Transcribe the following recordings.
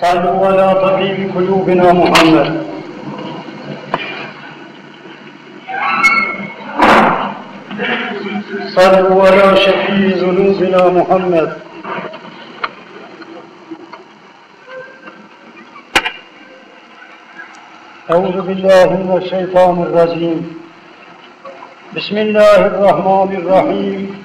Sallu ala kulubina Muhammed. صلوا على شفيع ذنوبنا محمد أعوذ بالله من الشيطان الرجيم بسم الله الرحمن الرحيم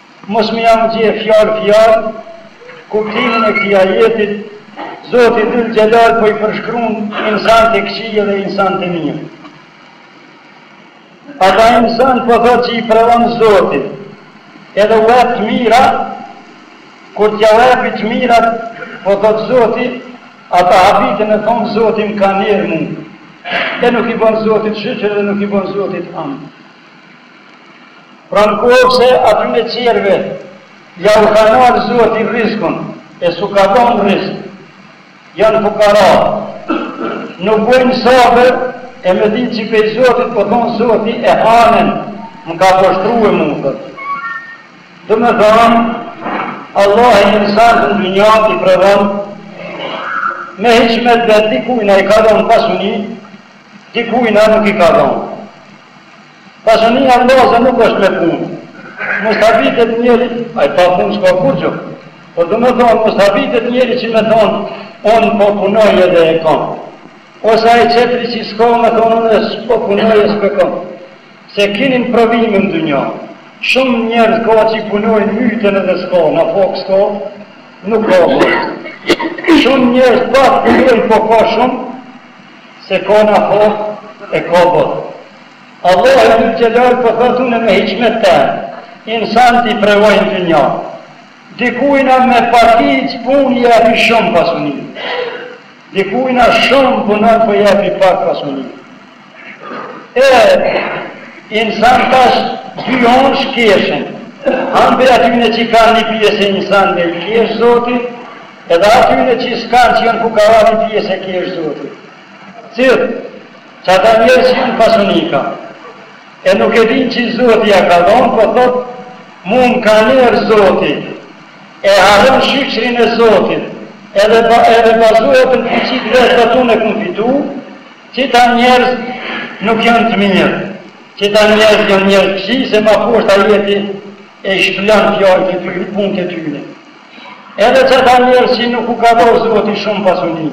Mos më jau kthy fjalë fjalë kuptimin e këtij ajetit, Zoti Dhul Xhelal po i përshkruan insanët e këqijë dhe insanët e mirë. Ata insanë po thotë që i prevon Zoti, edhe u jep të mira, kur t'ja u jepi të mirat, po thotë Zoti, ata habitën e thonë Zoti më ka nerë mu, e nuk i bon Zotit shyqër dhe nuk i bon Zotit hamd. Pra n'kofse atyne qerve ja u ka nalë Zoti rrizkun e s'u ka dhënë rrizk, janë fukara, nuk bojnë sabër e me dinë qi pej Zotit po thonë Zoti ehanen, m'ka poshtrue mu, thotë. Domethënë, Allahi insant n'dynja i provon me hiqmet dhe dikujna i ka dhënë pasuni, Dikujna nuk i ka dhënë. Dashunia në baze nuk është me punë. Mos habitet njeri, ai pa punë s'ka kurrgjë. Po do me thonë mos habitet njeri që me thonë unë po punoj edhe e kam. Ose ai qetëri që s'ka me thonë unë s'po punoj e s'pe kam. Se ki nën provime në dynja. Shumë njerëz ka që i punojnë myten edhe s'ka, nafakë s'ka, nuk ka kurrgjë. Shumë njerëz pak punojnë po ka shumë. Se ka nafak e ka boll. Allahu Dhul Xhelal po thotë unë me hikmet tem, insant i prevoj në dynja. Dikujna me pakicë punë i jepi shumë pasuni. Dikujna shumë punon po i jepi pak pasuni. E insan tash dy anësh keshen. Ham pej atyne që i kanë një pjesë e insanve i kesh Zoti, Edhe atyne që s'kan që jon fukara ni pjes i kesh zoti cill që ata njerz që jon pasanika e nuk e din që zoti ja ka dhon po thot mu më ka ner zoti e harron shyqrin e zotit edhe edhe bazohet në fuqi t'vet thot un e kum fitu qita njerz nuk jon të mir qita njerz jon njerz t'kqij se ma posht ajeti e shplon fjalët e tyne punt e tyne Edhe qata njerëz që nuk u ka dhënë Zoti shumë pasuni.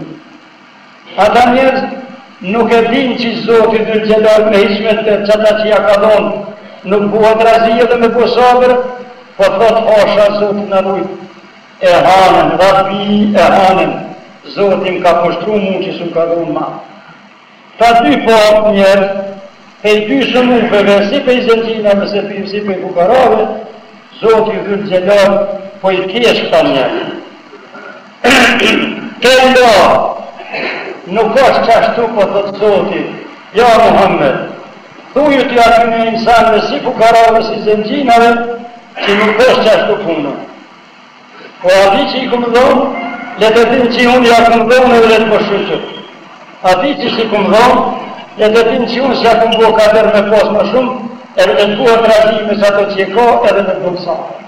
Ata njerëz nuk e dinë që Zoti Dhul Xhelal me hikmet t'vet qata që ja ka dhënë nuk buhet razi edhe me bo sabër, po thot hasha Zoti na rujt. Ehanen, Rabbi ehanen, Zoti më ka poshtru mu që s'um ka dhënë ma. Ka dy palë njerëz, pej dy sënufeve, si pej zengjinave, si pej, si pej fukarave, Zoti Dhul-Xhelal po i qesh këta njerëz. Kel-la, nuk është qashtu po thotë Zoti, ja Muhammed, thuju ti atyne insanëve si fukarave, si zengjinave, që nuk është qashtu puna. Por atij që i kum dhon, le të dinë që unë ja kum dhon edhe le të bën shyqyr. Atij që s'i kum dhon, le të dinë që unë s'ja kum bo kader me pas më shumë, edhe le të bëhet razi me çato që e ka edhe le të bën sabër.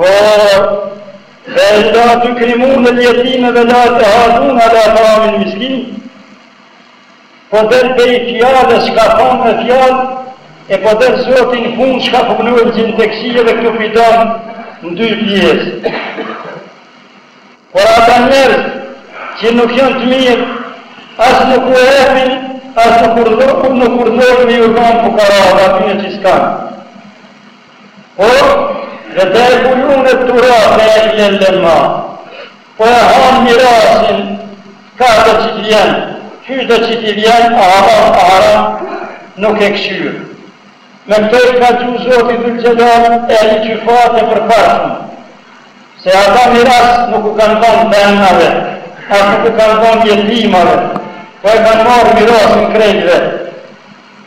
Por, bel la tukrimunel jetime ve la tehaddune ala taamil miskin, Po del pej fjalës çka tha në fjalë e po del zoti në fund çka punon gjithsekush edhe këtu po i dan në dy pjesë. Por ata njerëz që nuk janë të mirë, as nuk u epin, as nuk urdhërojnë, nuk urdhërojnë me ju dhonë fukarave, atyne që s'kanë. Por, ve te'kulunet-turathe eklen lemma. Po e hanë mirasin, ka do që t'i vjen, ky do që t'i vjen, a hallall, a haram, nuk e kqyr. Me këto i ka gju Zoti Dhul Xhelal edhe qyfarët e përparshëm, se ata miras nuk u kanë dhonë femnave, a nuk u kanë dhonë jetimave, po e kanë marrë mirasin krejt vet.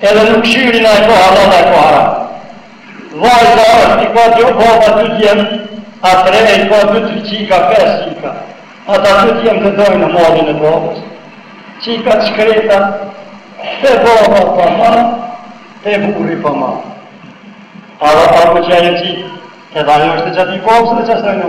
Edhe nuk shihni a e ka hallall a e ka haram. Vallahi, tash i ka njo baba dy djem a tre e i ka dy tri çika pesë çika ata dy djem e dajnë mallin e babës çikat e shkreta te baba pa mall te burri pa mall a s'ka hak edhe ajo çikë edhe ajo është evlat i babës dhe qasaj në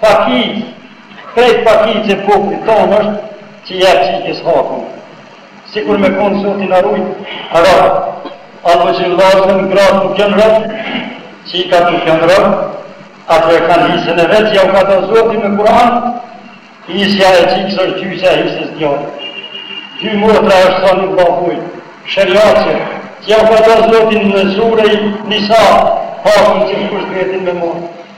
Pakicë, krejt pakicë e popullit tonë është që i jep çikës hakun. Sikur me kon Zoti na rujt, robt, a po çe vllazën, gratë nuk janë robt, çikat nuk janë robt, ato e kanë hisën e vet që jau ka da Zoti në Kur'an, hisja e çikës është gjysha e hisës djalit. Dy motra është sa një vlla bajnë. Sheriatçe, që jau ka da Zoti në Sure Nisa, hakun që dikush duhet me marr.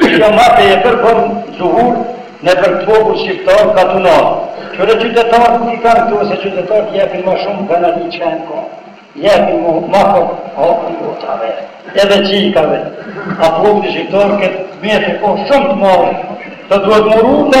Kjo madje e bërë bon zuhur nëpër popull shqiptar katunar qe qytetarët nuk i kanë këtu ose qytetarët jepin ma shumë banali qka e ka jepin mo ma kot hapin motrave edhe çikave a populli shqiptar këtë mëkat e ka shumë të madh të duhet muru të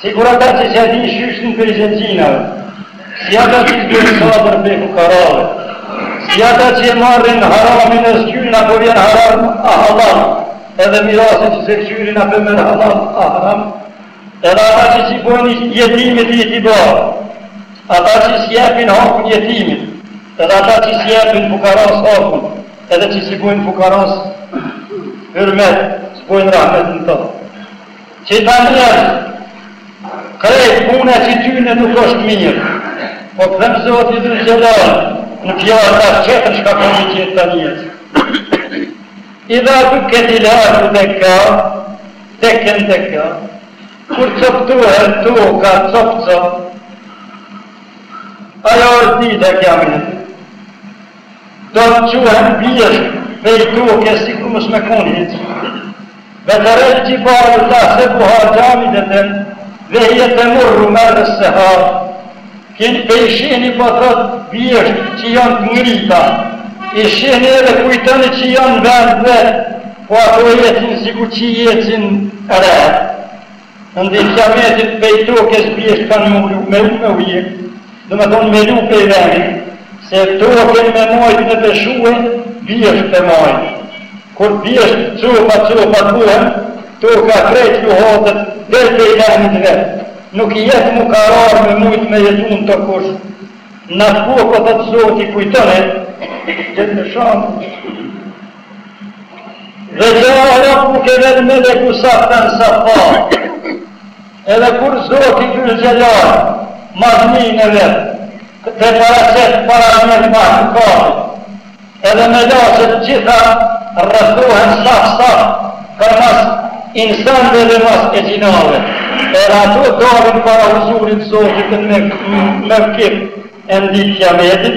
Sikur ata që s'e dinë shyqrin prej zengjinave, si ata që s'bëjnë sabër prej fukarave, si ata që e marrin haramin e s'kqyrin apo vjen haram a hallall, edhe mirasin që s'e kqyrin apo e merr hallall a haram, edhe ata që s'i bojnë jetimit itibar, ata që s'i jepin hakun jetimit, edhe ata që s'i jepin fukaras hakun, edhe që s'i bojnë fukaras hyrmet, s'bojnë rahmet në to. Qita njerëz, krejt puna qityne nuk është mirë, po them Zoti Dhul Xhelal në fjalë tjetër çka ka me i gjetë kta njerëz. Idha dukketil erdu dekka, dekken dekka, kur coptuhet toka, cop cop, ajo është dita e kiametit. Do të çohen bjeshkët prej toke sikur mos me kon hiç. Ve terel xhibale tahsebuha xhamideten, ve hije temurru merres sehab. Kin pe i shihni po thot bjeshkët që janë të ngrita, i shihni edhe kujtoni që janë në vend vet, po ato ecin sikur që ecin retë. N'ditë kiametit prej tokës bjeshkët kan me lu me u hjek do me thonë me lu prej venit se tokën me majt me peshue bjeshkët e majn kur bjeshkët copa copa të bohen toka krejt luhatet del prej venit vet nuk i jet mo karar me mujt me jetu në to kush na të po thot zoti kujtone Gjith me shembull Ve xhae rabbuke vel meleku saffen saffa, edhe kur zoti Dhul Xhelal, madhninë e vet e paraqet para mahlukatit, edhe melaqet të gjitha rrethohen saf saf, përmas insanve dhe mas xhinave, edhe ato dalin para huzurit zotit në mevkif n'ditë kiametit,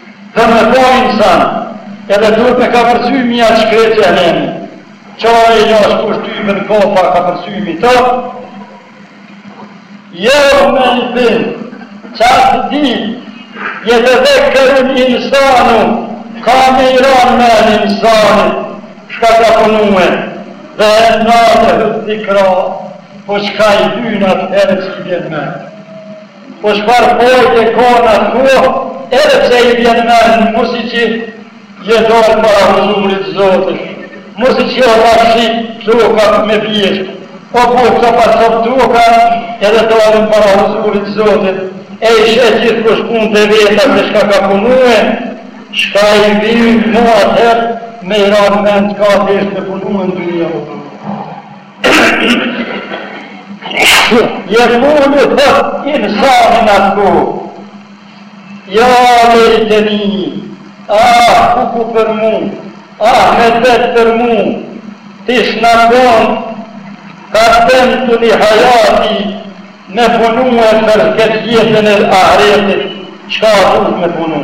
Dhe me pa insan, edhe duhet me kapërcy mi atë shkretë xhehenemi. Çare i lash kush ty i bën ka pa kapërcy mi të? Jeume idhin, qatë ditë, jetedhekkerul insanu, ka me i ra men insanit, çka ka punue, ve enna lehudh dhikra, po çka i vyn atëherë që i bjen men. Po çfarë fajde ka në atë kohë edhe pse i vjen mend masi qi je dal para huzurit Zotit masi qi u rrafshit toka me bjeshkë u bo copa cop toka edhe dalin para huzurit Zotit e i sheh gjithkush punët e veta se çka ka punue çka i vyn mo atëherë me i ra mend ka desh me punue në dynjë o Jërë mundë të thëtë insani në të ku, ja dhe i të një, a kuku për mu, a me të të për mu, të ishë në tonë, ka të të në të një hajati, me punu e për këtë jetën e ahretit, qka dhëtë me punu.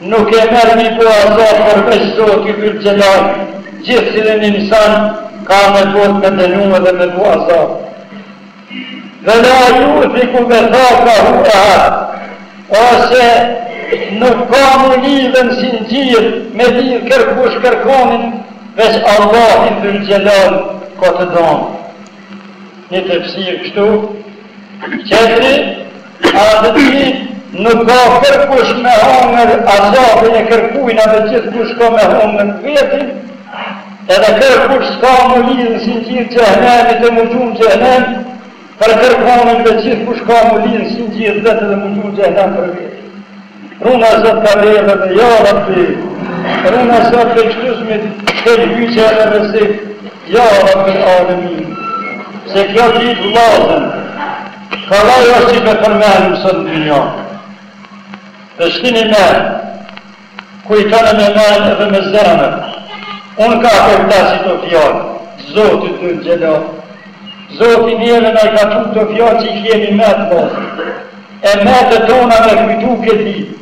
Nuk e merr me bo azab përveç Zoti dhul xhelal gjithcilin insan ka me bot me denu edhe me bo azab ve la juthiku vethakahu ehad ose nuk ka mu lidh në sinxhir me lidh kërkush kërkonin veç Allahi dhul xhelal ka të don një tefsir kështu Qetri, Atë ditë nuk ka kërkush me hongër azabin e kërkujna dhe gjithkush ka me hongër vetin Edhe kërkush s'ka mu lidh në sinxhir xhehenemit e mu gju në xhehenem për kërkonin dhe gjithkush ka mu lidh në sinxhir vetë dhe mu gju në xhehenem për vetin Runa zot ka vlerë dhe me ja rabbi Runa zot dhe qëtës me del hyqe e rëzik Ja rabbel alemin Se kjo ditë vllazën Kallaj është që me përmen sot në dynja Po shtini me Kujtone me men edhe me zemër Unë ka për ta si këto fjalë Zotit dhul xhelal Zoti neve na i ka këto fjalë që i kemi me të vllazën E mete tona me kujtu këtë ditë,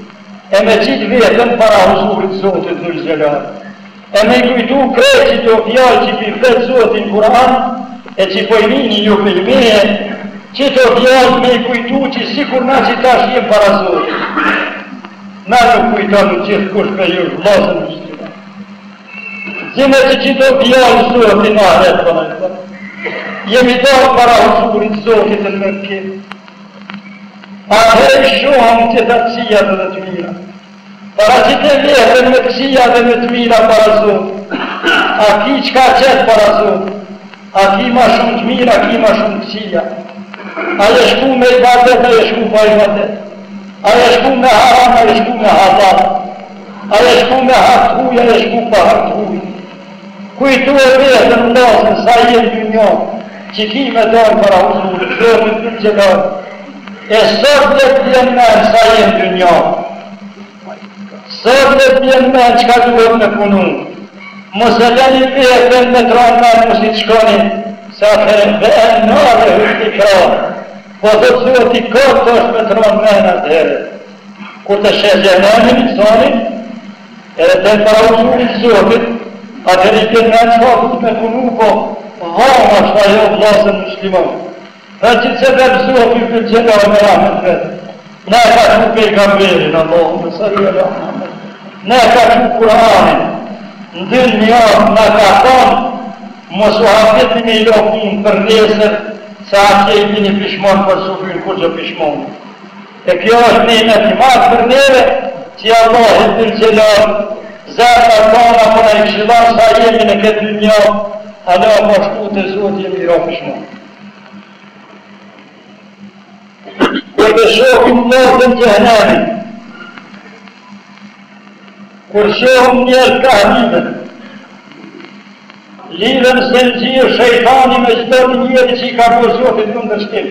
e me qitë veten para huzurit Zotit Dhul-Xhelal, e me i kujtu krejt qito fjalë që pi flet Zoti në Kur'an, e që po i nini ju prej meje, qito fjalë me i kujtu që sikur na që tash jem para Zotit. Na nuk kujton gjithkush prej jush vllazën në shqipë. Zime që qito fjalë Zoti na retë, jemi dalë para huzurit Zotit në mërkim, Atëherë i shuam të kqija dhe në të mira. Paraqite veten në të kqija dhe në të mira para Zotit, a ki çka qet para Zotit, a ki ma shumë të mira, a ki ma shumë të kqija, a je shku me ibadet, a je shku pa ibadet, a je shku me haram, a je shku me hallall, a je shku me hak t'huja, a je shku pa hak t'huja. Kujtue veten vllazën sa je n'dynja që ki me dalë para Huzurit Zotit dhul xhelal e sot le të vjen mend sa je n'dynja. Sot le të vjen mend çka duhet me punu. Mos e leni veten me t'ra n'mend mos i shkoni se atëherë ve enna lehu dhikra. Po thotë Zoti kot është me të ra n'men atëherë. Kur të sheh xhehenemin Edhe te para huzurit të zotit, a ke një tjetë me qa duhet me punu po, dhama është ajo vllazën muslimon. Dhe që të se dhe pëzua për për gjela o me rahmet të vet. Na e ka çu pejgamberin, Allahume sal-li ala Muhamed. Na e ka çu kuranin, në dynja na ka thonë, mos u habitni një lopin për nesër, se atje bini pishmon po s'u vyn kurgjo pishmon. E kjo është nimet i madh për neve, që Allahu Dhul Xhelal zemrat tona po na i këshillon sa jemi në këtë dynja, hala pa shku te Zoti e me ra pishmon. Kur të shohim lotën xhehenemi, kur shohim njerëz kah lidhen, lidhen zinxhirë shejtani me çdo njeri që i ka bo zotit kundërshtim.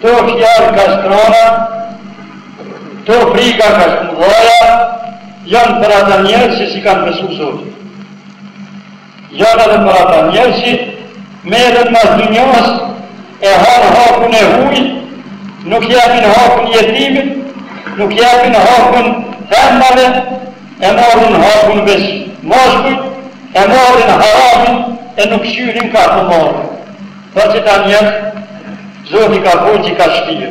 Këto fjalë kaq të rona, këto frika kaq të mëdha janë për ata njerëz që s'i kanë besuar Zotit. Janë edhe për ata njerëz që merren mas dynjos e hanë hakun e huaj, nuk japin hakun jetimit, nuk japin hakun femrave, e marrin hakun veç moskujt, e marrin haramin e nuk kqyrin kah të marrin. Për qita njerz, Zoti ka burgj i ka shpirë.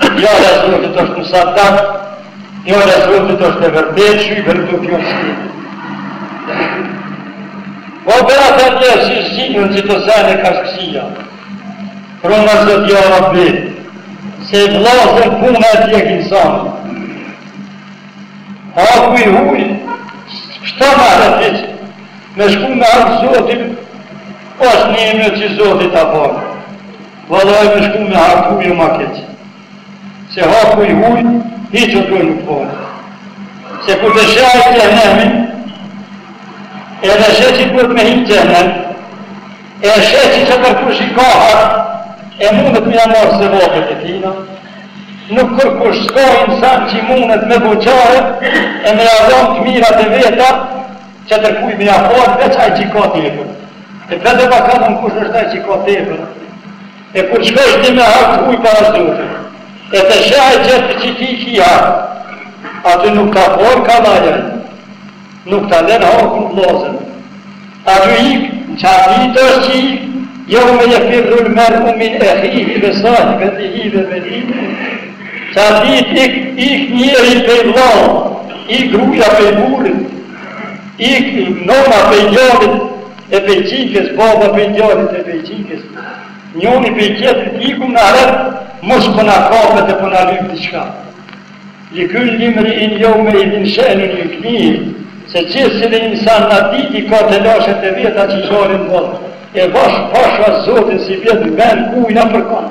Fjala e Zotit është sadak, fjala e Zotit është e vërtetë, shy për të kjo shpirë. Po për atë të tjerë që shqinën që të sajnë e kashkësia, pruna zot ja rabbi, se vllazën puna e djeg insanin. Haku i huj, shta marë të tjekë, me shku me hak zotit, Pas ni me ty zoti ta bën. Vallai me shku me hak huj o ma keq. Se haku i huj, hiq o duhet nuk bëhet. Se kur të sheh ai xhehenemin, edhe sheh që duhet me hi n'xhehenem, e sheh që që kërkush i ka hak, e mundet me ja marrë sevapet e tina, nuk kërkush s'ka insan që i mundet me bo çare, e me ja dhonë të mirat e veta, Tjetërkuj me ja fal veç ai qi ka tepër e vet e bakanon kush është ai qi ka tepër e kur shkosh një me hak huj para zotit e te sheh ai tjetri qi ti ki hak aty nuk ta fal kollaj ai nuk ta len hakun vllazën aty ik në qat dit është qi ik jeume jefirrul mer'u min ehihi ve sahibetihi ve ve Qat ditë ik ik njeri prej vllau, ik gruaja prej burrit, ik nëna prej djalit e prej çikes, baba prej djalit e prej çikes, njoni prej tjetrit iku në ahiret mos po na kapet e po na lyp diçka. Likulli imri'in yawma idhin sha'nun yughnihi, secili insan atë ditë i ka telashet e veta që zharin botë, e vash pasha Zotin s'i vjen n'mend kujna për kon.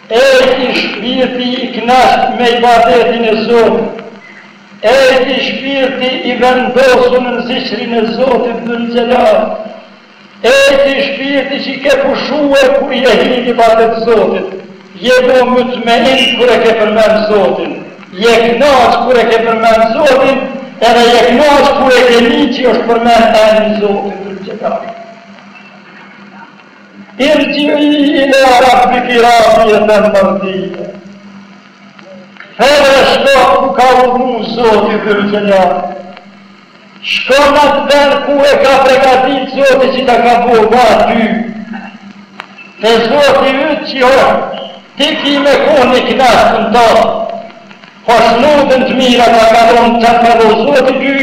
Ej ti shpirti i kënaqt me ibadetin e Zotit, ej ti shpirti i vendosur në ziqrin e Zotit Dhul-Xhelal, ej ti shpirti që ke pushue kur je hin në ibadet Zotit, je bo mutmein kur e ke përmend Zotin, je kënaq kur e ke përmend Zotin edhe je kënaq kur e ke ni që është përmend emri Zotit Dhul-Xhelal. Irji'i ila rabbiki radiyatan mardiyya. Kthehu shko ku ka urdhëru Zoti Dhulxhelal. Shko në atë vend ku e ka pregatit Zoti që ta ka bo vad ty. Te Zoti yt që jo, ti ki me kon i knaqt në to. Pas lutën të mira ka kalon të me do zoti ty,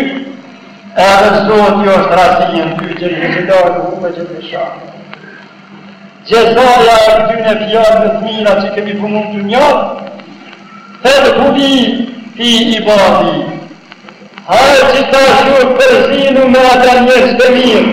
edhe zoti është razi me ty që i hëtë lojë u me që të shanë. Xhezaja e atyne fjalëve të mira që kemi punu n'dynja, fedhuli fi ibadi. Hajt qitash përzinu me ata njerëz të mirë,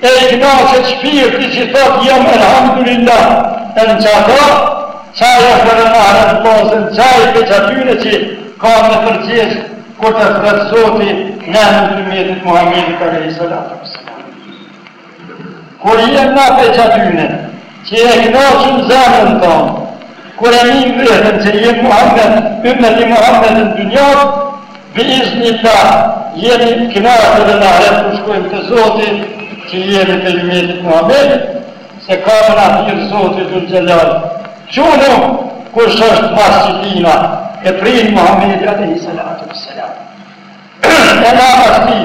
E knaqet shpirti që thot jam elhamdulillah e në qa ka qaj edhe n'ahiret vllazën qaj prej qatyne që ka me përgjegjë kur të thret zoti në emër të umetit muhammedit alejhi salatu vesselam kur jem na prej qatyne Që e kënaqëm zemrën tonë, kur e nihmë vehten që jem Muhammed, ymmet i Muhammed në dynjat, biiznillah, jemi të kënaqtë edhe në ahiret kur shkojmë te Zoti, që jemi prej ymmetit Muhammedit, se ka me na thirr Zoti Dhul Xhelal, Çunu, kush është mas qitina, e prin Muhammedi alejhi selatu vesselam, e na mas tij.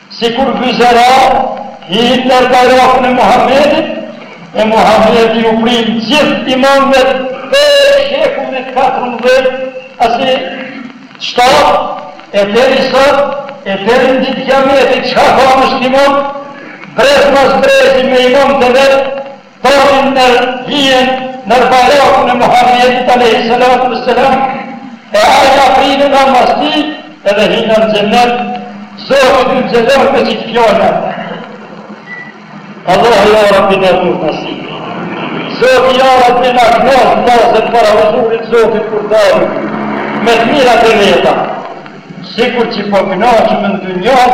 Sikur byzera i hin nër bajrakun e Muhamedit, e Muhamedi ju prin gjithë imamëvet prej shekullit katërmbëdhjetë a si shtatë e deri sot e deri në ditë kiametit çka ka musliman brez mas brezi me imam të vet, Dhomë ndër hijen ndër bajrakun e Muhammedit alejhi selatu ve selam e ai na prin e na mas tij edhe hinë në xhennet Zoti të nxelon me qitë fjolla Allah ja rabbi në dhur nasib Zoti ja rabbi na knaq nazet para huzurit Zotit kur dalë me të mirat e veta sikur që po knaqëm në dynjot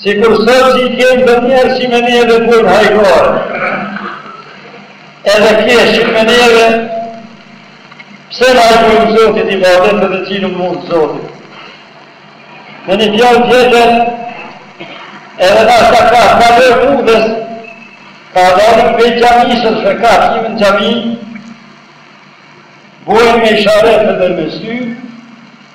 Sikur sot që i kemi do njerëz që me ne bojnë hajgare, edhe keshin me neve, pse na i bojmë Zotit ibadet dhe që nuk mund Zotit. Me një fjalë tjetër, edhe nashta ka kalojmë udhës, ka dalim pej xhamisë e ka hijmë në xhami, bojnë me isharet edhe me sy,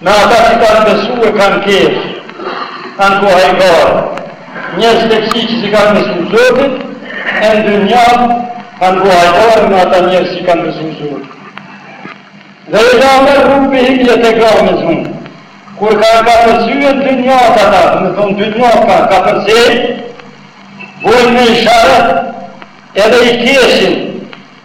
Me ata që kanë besu e kanë kesh, kanë bo hajgare, njerëz të kqij që s'i kanë besu Zotit, e në dynjat kanë bo hajgare me ata njerëz që kanë besu Zotit. Ve idha merru bihim jetegamezun, kur kanë kapërcy në dynjat ata, me thonë dynjat ka kapërcejnë, bojnë me isharet edhe i keshin,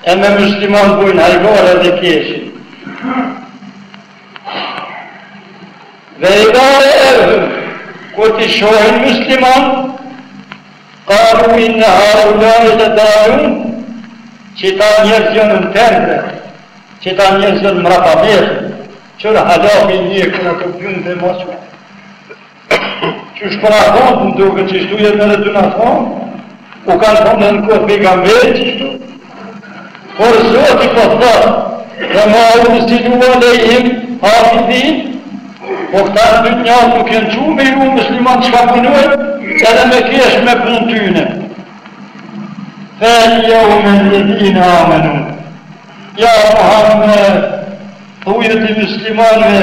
E me musliman bujnë hajgare dhe keshin. Ve idha reevhum, kur t'i shohin musliman, kalu inne haulai ledalun, qita njerëz janë në tërbe, qita njerëz janë mrapa mbet, qërë halabi një kënë të gjënë dhe mosme. Qysh po na thonë, më duket qishtu jetë edhe ty na thonë, u kanë thonë në kohë pejgamberit qishtu. Por Zoti po thotë, ve ma ursilu alejhim hafidhin, po këta në dynjat nuk janë çu me ju musliman çka punojnë, edhe me kesh me punë tyne. Fel jeume lledhine amenu, ja Muhammed, thuju ti muslimanve,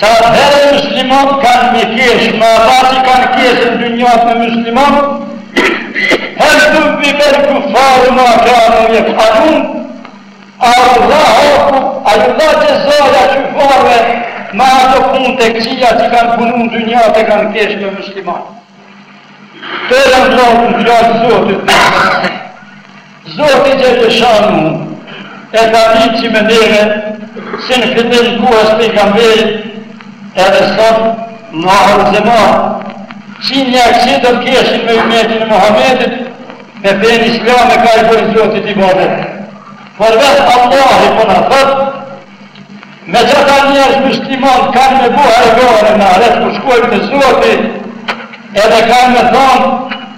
Qatëherë musliman kan me kesh me ata që kan kesh në dynjat me musliman Hel thuvvibel kuffaru ma kanu jef'alun A Allah haku, a Allah xhezanë qufarve me ato pun të këqia që kan punu në dynjat e kan kesh me musliman Tëra natën fjalë Zotit me mua. Zoti Xhelleshanuhu e ka ditë që me neve si në fillim kohës pejgamberit edhe sot n'ahër zeman. Qi njerëzit do të keshin me ymetin e Muhammedit me fejnë islame ka i bojnë Zotit ibadet. Por vetë Allahi po na thotë Me qata njerëz myslimanët kanë me bo hajgare në ahiret kur shkojnë te Zoti edhe kanë me thonë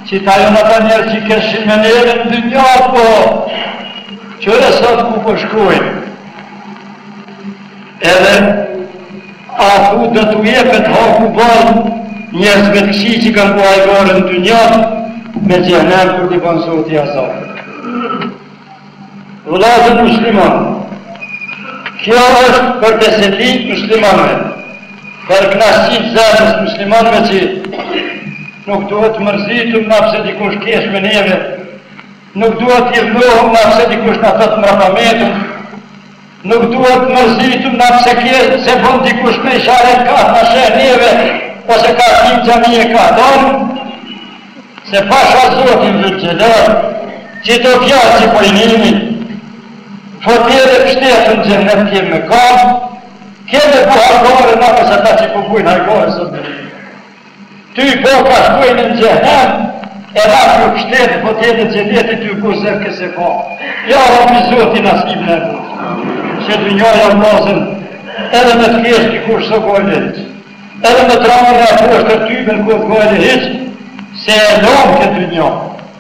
qita jonë ata njerëz që keshin me neve në dynja po qe sot ku po shkojnë edhe a ku do t'u jepet haku vallë njerëzve të këqij që kanë bo hajgare në dynja me xhehenem kur t'i banë Zoti azab. Vëllezër muslimanë, kjo është për teselli të muslimanëve, për kënaqësinë e zemrës së muslimanëve që nuk duhet të mërzitum na pse dikush kesh me neve, nuk duhet të idhnohum na pse dikush na thotë mbrapametun, Nuk duhet të mërzitum na pse kesh pse bën dikush me isharet kah na sheh neve ose kah hijmë në xhami e kah dalë se pasha Zotin Dhulxhelal qito fjalë si po i nimi n'fotele pshtetun në xhennet kem me kanë kem me bo hajgare na për qeta që po bojnë hajgare sot në Tu i pa kah shkojnë në xhehenem e na t'pshtetë n'fotele në xhenet tu bo zevk e sefa ja rabbi zoti nasib na e bëftë se dynjaja vllazën edhe me të kesh dikush s'o gajle hiq edhe me të ra në poshtër tybe n'koftë gajle hiq se e lomë këtë dynja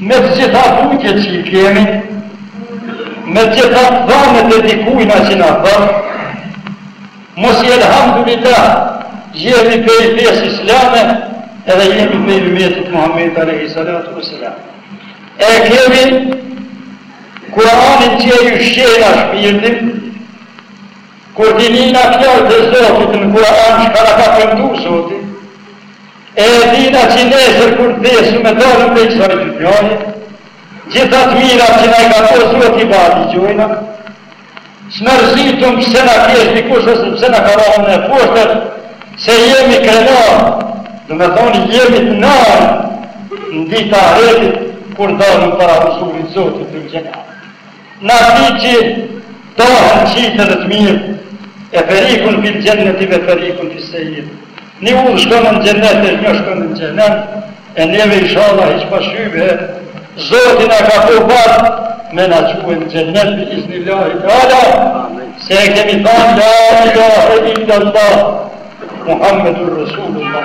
Me të gjitha vujtjet që i kemi, me të gjitha damet e dikujna që na bën, masi elhamdulillah jemi prej fesë islame edhe jemi prej ymmetit Muhammed alejhi salatu ve selam. E kemi Kur'anin që e ushqena shpirtin, kur t'i nina fjalët e Zotit në Kur'an, çka na ka premtu Zoti, E dina që nesër kur të desum e dalum prej kësaj dynjane, gjitha të mirat që na i ka bo Zoti vad i gjojna, s'mërzitum pse na kesh dikush ose pse na ka rënë në poshtër, se jemi krenar, domethonë jemi të nërë, në ditë t'ahiretit, kur dalum para huzurit Zotit Dhulxhelal. Masi qi dahen t'kqijtë edhe të mirë e ferikun fil xhenneti ve ferikun fis seir ni udhë shkon në xhennet e njo shkon në xhehenem e neve ishalla hiq pa shybe zoti na ka bo vad me na çue në xhennet bi iznillahi teala se e kemi thanë la ilahe illallah Muhammedur Resulullah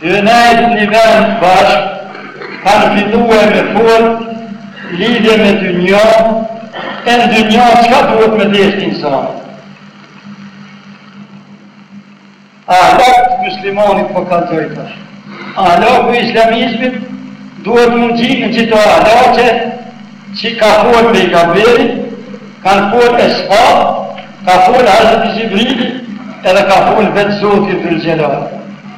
Tuj nejtë në një vend bashkë kanë fillue me fol lidhje me dynja, e në dynja çka duhet me deshtë insani. Ahlaki muslimonit po kallzoj tash. Ahlaki islamizmit duhet m'u gjinë në qito ahlake që ka fol Pejgamberi, kanë fol eshabët, ka fol Hazreti Xhibrili, edhe ka fol vetë Zoti Dhul Xhelal.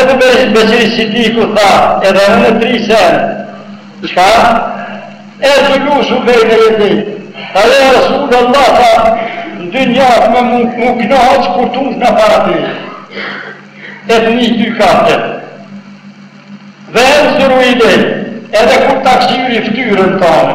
Ebu Beqiri Sidiku tha edhe unë tri sene, çka? El xhulusu bejne jedejk, tha ja Resul Allah tha, në dynja me m'u knaqë kur t'ulna para ty. E të një ty kate. Ven nezaru ilejk, edhe kur ta kshyri ftyrën tane.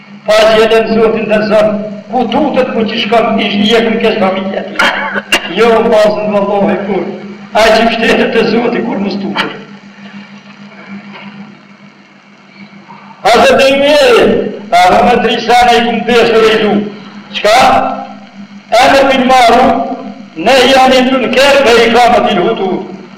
Faqja e Lënë Zotin dhe Zot Ku tutet ku që shkon ish i jekun keq familja e tij Jo Mazen vallahi kurr Ai që pshtetet te Zoti kurr mos tutet Hazreti Umeri tha unë tri sene i kum deshë dhe i du Çka? Emru bil maruf, nehju anil munker ve ikametul hudud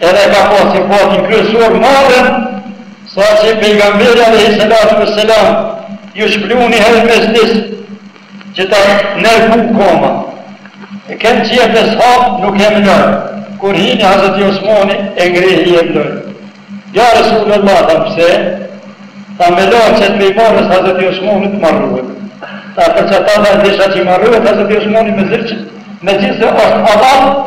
Edhe ka pas sifatin kryesor marren, saqë Pejgamberi alejhi selatu ve selam ju shplu një herë mesdis qeta nër gu koma. E kem qef eshab nuk e mloi, kur hini Hazreti Osmoni e ngrehi e mloi. Ja Resulullah tha pse, tha e mlove që të pejmarës Hazreti Osmoni të marruhet. Tha për që ta dhe desha që i marruhet Hazreti Osmoni me zirë që me gjithë se është Allah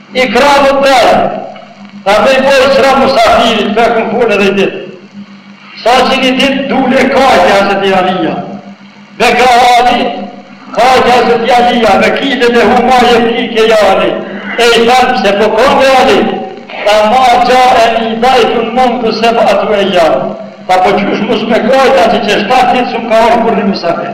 Ikramu dajf, tha me i bo iqram musafirit të fekun punë edhe i ditë. Sa që një ditë duel kajke Hazreti Alija. Fe beka Ali, kajke Hazreti Alija, fe kile lehu ma jubkike ja Ali. E i thanë pse po kon de Ali, tha ma xhaeni dajfun mundhu seb'atu ejjam. Tha po qysh mus me kajt, tha, qe shtatë ditë s'më ka ardh kurrnjë musafir.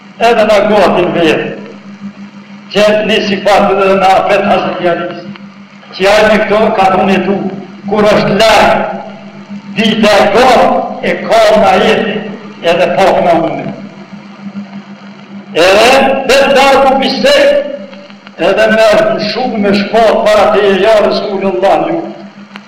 Edhe na gotin vetë. Gjetë një sifat dhe në afet Hazreti Alis. Që ai me këto ka dasht me jetu. Kur është verë, dita e gotë, e kohë në ajeti, edhe pokë në unë. Edhe ved darbu bis sejf, edhe me mshu me shpatë para teje ja Resulullah.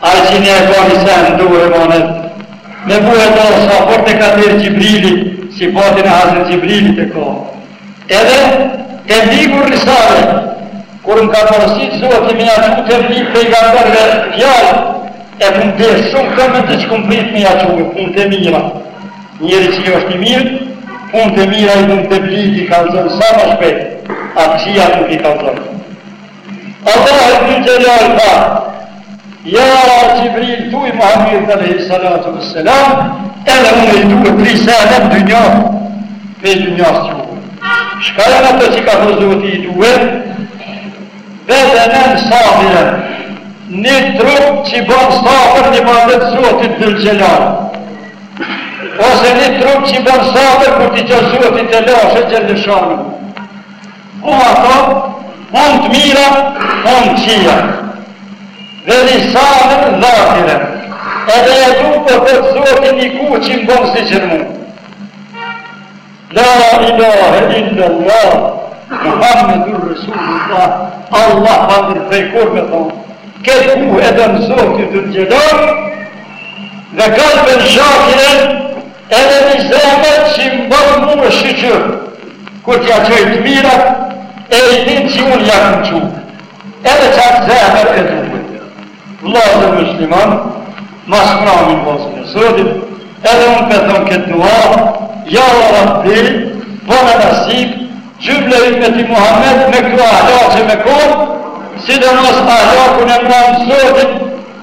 Ai që ne e ka një sen n'dorë emanet, ne po e do sa për të kater Xhibrili, sifatin e Hazret Xhibrilit e ka. Edhe tebligur risale, kur më ka porosit Zoti me ja çu te ndik pejgamberve fjalë, e kum deshë shumë, mezi që kum prit me jau çu, punët e mira. Njeri që është i mirë, punët e mira i bun teblig, i kallzon sa ma shpejt, e t'kqijat nuk i kallzon. Allahu Dhul Xhelal tha, Ja Xhibril, thuj Muhammed alaihi salatu vesselam, edhe unë i du tri sene në dynja, pej dynjas që uve. Shka janë ato që ka thënë Zoti i du, bedenen sabiren, një trup që bon sabër n'ibadet t'Zotit dhul xhelal, ose një trup që bon sabër kur t'i qon Zoti belatë xhele shanuhu. Po ato, po në të mira, po në të këqija. Ve lisanen dhakiren. Edhe e du për të thotë Zoti ni gjuhë që më bon ziqër mu. La ilahe illa Allah, Muhammedur Resulullah, Allah pa të rëfejkur me thonë. Këtë ku edhe Zoti dhul xhelal, ve kalben shakiren, Edhe një zemër qi m'bon mu shyqyr kur t'ja qoj t'mirat e i din qi unë ja kom qu edhe qat zemër e du vllazën musliman ma s'mrami vllazën e zotit edhe unë po e thom ket dua ja o rabbi bona nasip xhymle i me ti muhammed me këto ahlaqe me kon sidomos ahlakun e mram t'zotit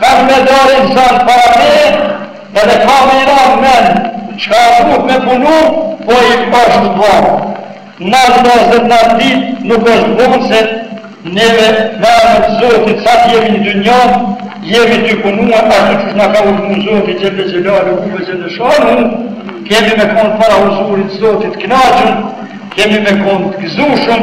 ka me ardh insan para meje edhe ka me ra men qka u deft me punu po i është bo n'ahiret n'at dit nuk është bon se neve n'emën zotit sa të jemi në dynjan jemi tu punu ashtu që na ka urdhnu zoti xhelle xhelaluhu ve xhelle shanuhu kemi me konë para huzurit t'zotit t'knaqun kemi me konë të gëzushëm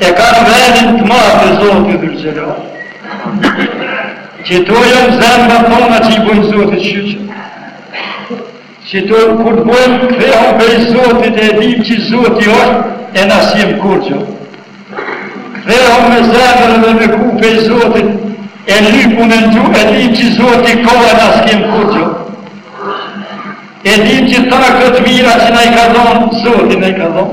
E kan venin t'madh te zoti dhul xhelal qeto jan zemrat tona që i bojn zotit shyqyr qeto kur të bojn kthehen prej zotit e dim që zoti është e na s'jem kurgjo kthehen me zemër edhe me gjuh prej zotit e lypun e ndu e dim që zoti ka e na s'kem kurgjo e dim që tana këto t'mira që na i ka dhon zoti na i ka dhon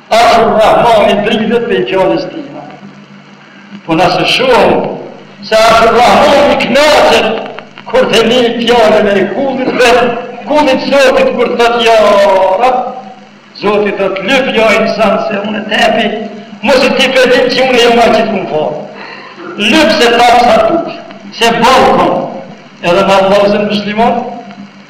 Arshu Rrahmani dridhet prej fjalës tina. Po nëse shohim se Arshu Rrahmani kënaqet kur ta nin fjalën e kullit dhe kullit t'Zotit kur thotë ja Rab, Zoti thotë lyp ja insan se unë të epi, mos a ti pe din që unë jam aq fukara. Lyp se t'ap sa dush, se balë edhe na vllazën muslimon,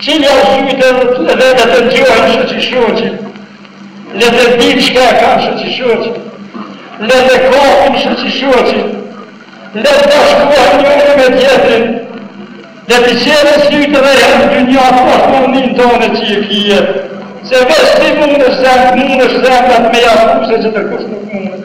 T'i qelin sytë edhe le të ngjojnë shoqi shoqi, le të dinë çka e kanë shoqi shoqi, le të kapin shoqi shoqi, le të bashkohen njëri me tjetrin, le t'i qelin sytë edhe hem dynjanë hasmin tonë që i kje, se veç ti munesh, munesh zemrat me i zbut se qetër kush nuk mund.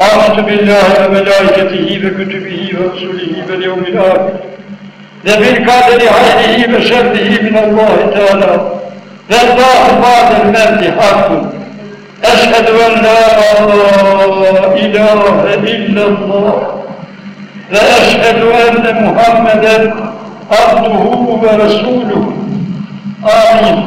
آمنت بالله وملائكته وكتبه ورسله واليوم الآخر وبالقدر خيره وشره من الله تعالى والله بعد الموت حق أشهد أن لا إله إلا الله وأشهد أن محمدا عبده ورسوله آمين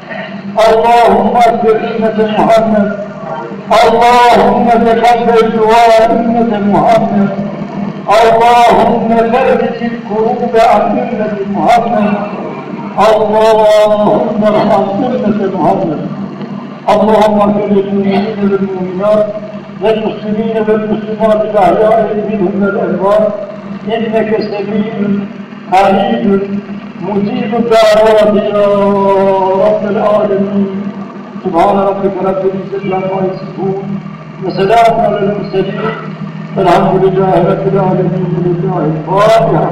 اللهم اكبر أمة محمد اللهم تقبل دعاء أمة محمد اللهم ثبت القلوب عن أمة محمد اللهم ارحم أمة محمد اللهم اغفر للمؤمنين والمؤمنات والمسلمين والمسلمات الأحياء منهم الأنوار إنك سميع عليم مجيب الدعوات يا رب العالمين سبحان ربك رب العزة عما يصفون وسلام على المرسلين الحمد لله رب العالمين ولله الفاتحة